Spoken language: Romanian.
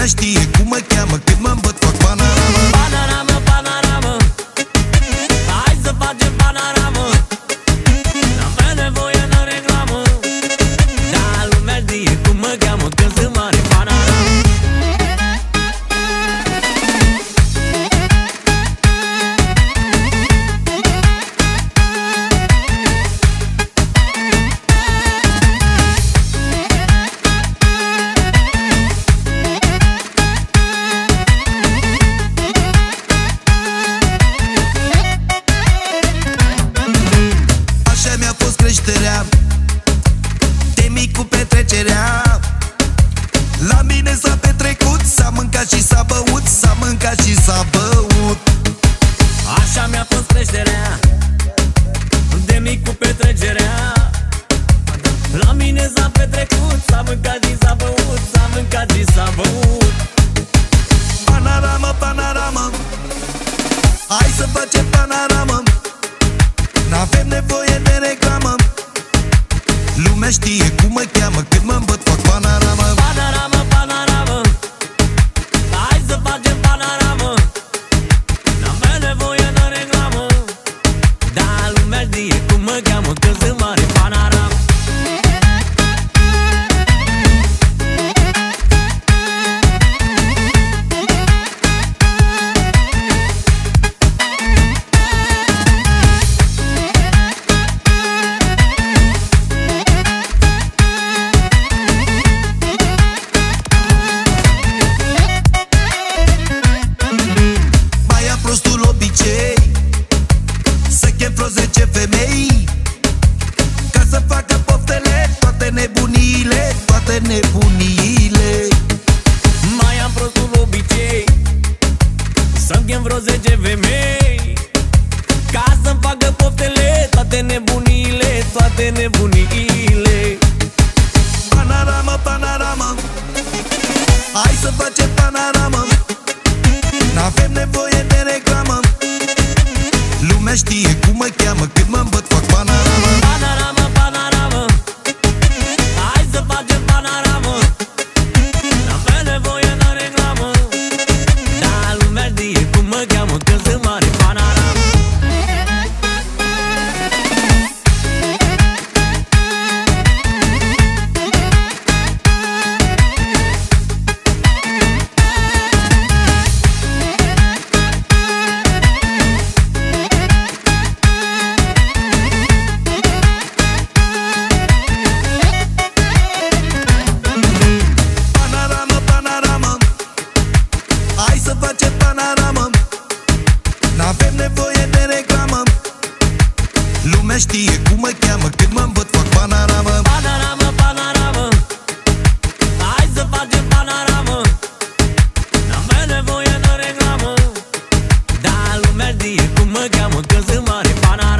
lumea știe cum mă cheamă Când mă îmbă petrecut S-a mâncat și s-a băut, s-a mâncat și s-a băut. Panorama, panorama. Hai să facem panorama. N-avem nevoie de reclamă. Lumea știe cum mă cheamă Când mă îmbăt fac panorama. 20 femei. Ca să-mi facă poftele Toate nebuniile, toate nebuniile Panorama, panorama Hai să facem lumea știe cum mă cheamă Când mă învăț fac panoramă. Panoramă, panoramă. Hai să facem panoramă. N-am mai nevoie de reclamă. Da, lumea știe cum mă cheamă Că sunt mare panoramă.